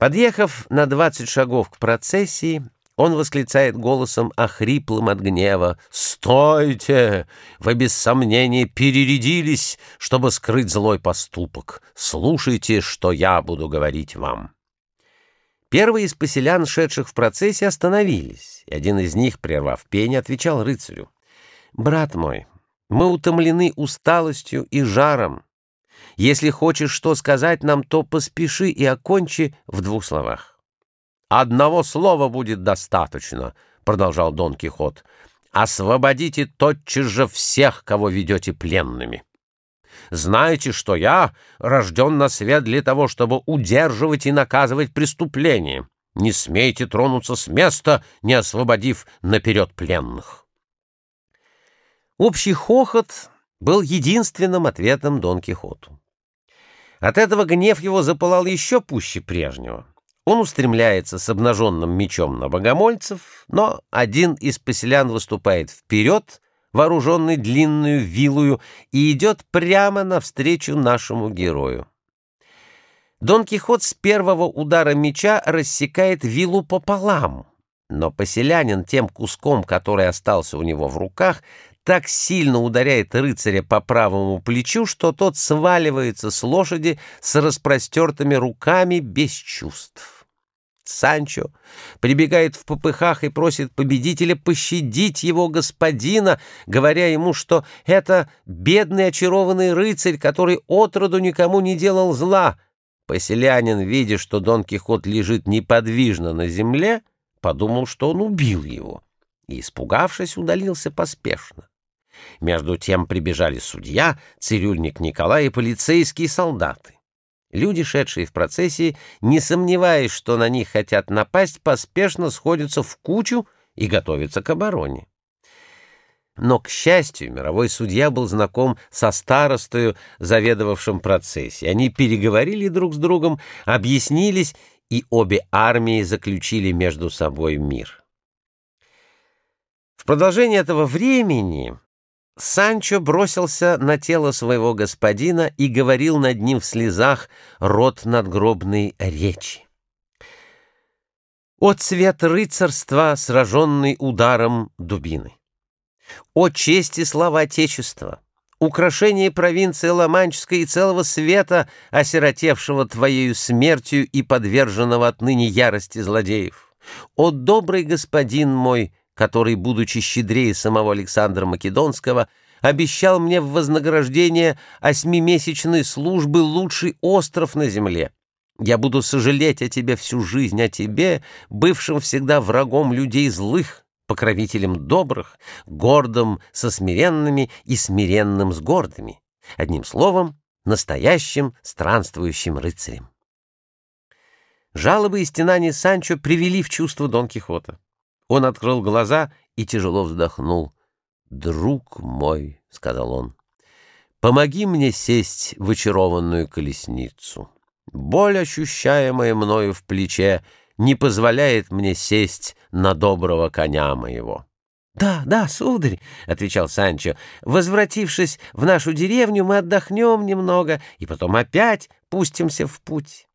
Подъехав на двадцать шагов к процессии, он восклицает голосом охриплым от гнева «Стойте! Вы без сомнения перерядились, чтобы скрыть злой поступок. Слушайте, что я буду говорить вам». Первые из поселян, шедших в процессе, остановились, и один из них, прервав пение, отвечал рыцарю «Брат мой, мы утомлены усталостью и жаром. Если хочешь что сказать нам, то поспеши и окончи в двух словах. «Одного слова будет достаточно», — продолжал Дон Кихот. «Освободите тотчас же всех, кого ведете пленными. Знаете, что я рожден на свет для того, чтобы удерживать и наказывать преступления. Не смейте тронуться с места, не освободив наперед пленных». Общий хохот был единственным ответом Дон Кихоту. От этого гнев его запылал еще пуще прежнего. Он устремляется с обнаженным мечом на богомольцев, но один из поселян выступает вперед, вооруженный длинную вилую, и идет прямо навстречу нашему герою. Дон Кихот с первого удара меча рассекает вилу пополам, но поселянин тем куском, который остался у него в руках, так сильно ударяет рыцаря по правому плечу, что тот сваливается с лошади с распростертыми руками без чувств. Санчо прибегает в попыхах и просит победителя пощадить его господина, говоря ему, что это бедный очарованный рыцарь, который отроду никому не делал зла. Поселянин, видя, что Дон Кихот лежит неподвижно на земле, подумал, что он убил его, и, испугавшись, удалился поспешно. Между тем прибежали судья, цирюльник Николай и полицейские солдаты. Люди, шедшие в процессии, не сомневаясь, что на них хотят напасть, поспешно сходятся в кучу и готовятся к обороне. Но, к счастью, мировой судья был знаком со старостою, заведовавшим процессией. Они переговорили друг с другом, объяснились, и обе армии заключили между собой мир. В продолжение этого времени Санчо бросился на тело своего господина и говорил над ним в слезах рот надгробной речи. «О цвет рыцарства, сраженный ударом дубины! О чести слава Отечества! Украшение провинции Ла-Манческой и целого света, осиротевшего твоею смертью и подверженного отныне ярости злодеев! О добрый господин мой!» Который, будучи щедрее самого Александра Македонского, обещал мне в вознаграждение осьмимесячной службы лучший остров на земле. Я буду сожалеть о тебе всю жизнь, о тебе, бывшим всегда врагом людей злых, покровителем добрых, гордым со смиренными и смиренным с гордыми. Одним словом, настоящим странствующим рыцарем. Жалобы и стенания Санчо привели в чувство Дон Кихота. Он открыл глаза и тяжело вздохнул. «Друг мой», — сказал он, — «помоги мне сесть в очарованную колесницу. Боль, ощущаемая мною в плече, не позволяет мне сесть на доброго коня моего». «Да, да, сударь», — отвечал Санчо, — «возвратившись в нашу деревню, мы отдохнем немного и потом опять пустимся в путь».